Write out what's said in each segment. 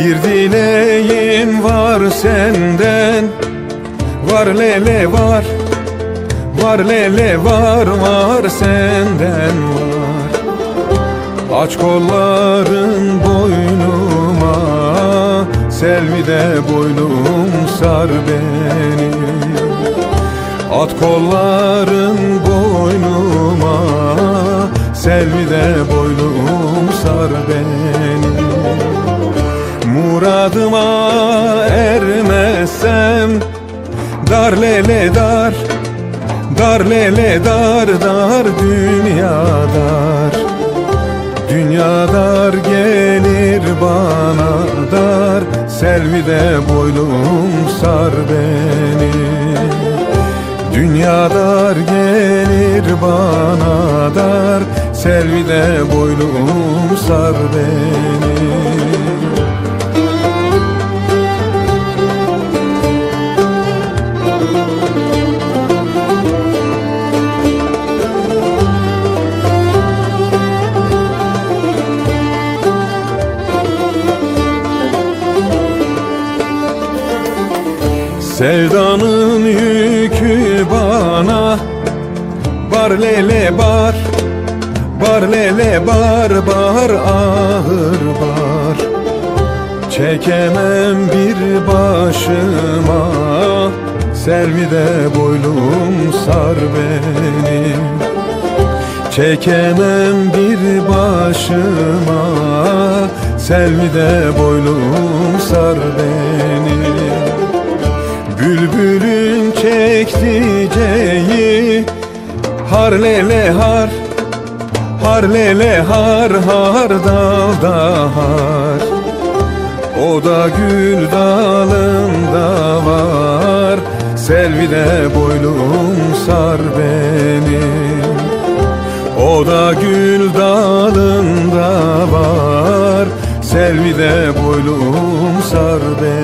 Bir dileğim var senden. Var lele var Var lele var var senden var. Aç kolların boynuma Selvi de boynum sar beni. At kolların boynuma Selvi de boynum sar beni Muradıma ermezsem Dar lele dar Dar lele dar dar dünya dar. Dünya dar gelir bana dar Selvi de boynum sar beni. Dünya dar gelir bana dar Selvi de boynum sar beni Sevdanın yükü bana. Bar lele bar. Bar lele bar bar ağır bar. Çekemem bir başıma. Selvi de boylum sar beni. Çekemem bir başıma. Selvi de boylum sar beni Bülbülün çekticeği Har lele har Har lele har har dalda har O da gül dalında var Selvi de boylum sar beni. O da gül dalında var Selvi de boylum sar beni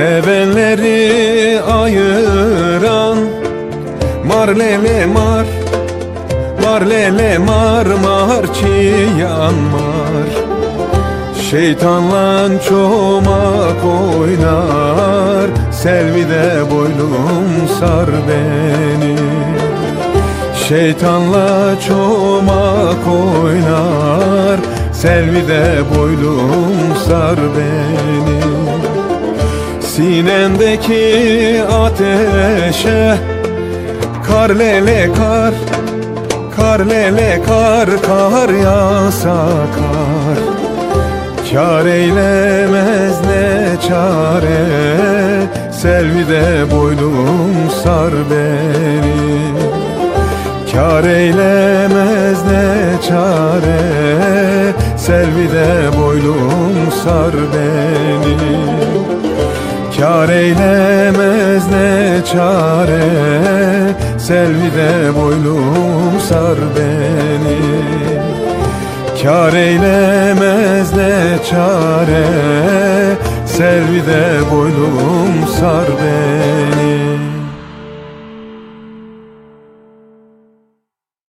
Sevenleri ayıran Mar lele mar Mar lele mar mar çiyan mar Şeytanla çomak oynar Selvi de boynum sar beni. Şeytanla çomak oynar Selvi de boynum sar beni Sinendeki ateşe. Kar lele kar Kar lele kar Kar yağsa kar. Kar eylemez ne çare Selvi de boynum sar beni. Kar eylemez ne çare Selvi de boynum sar beni Kar eylemez ne çare Selvi de boynum sar beni. Kar eylemez ne çare Selvi de boynum sar beni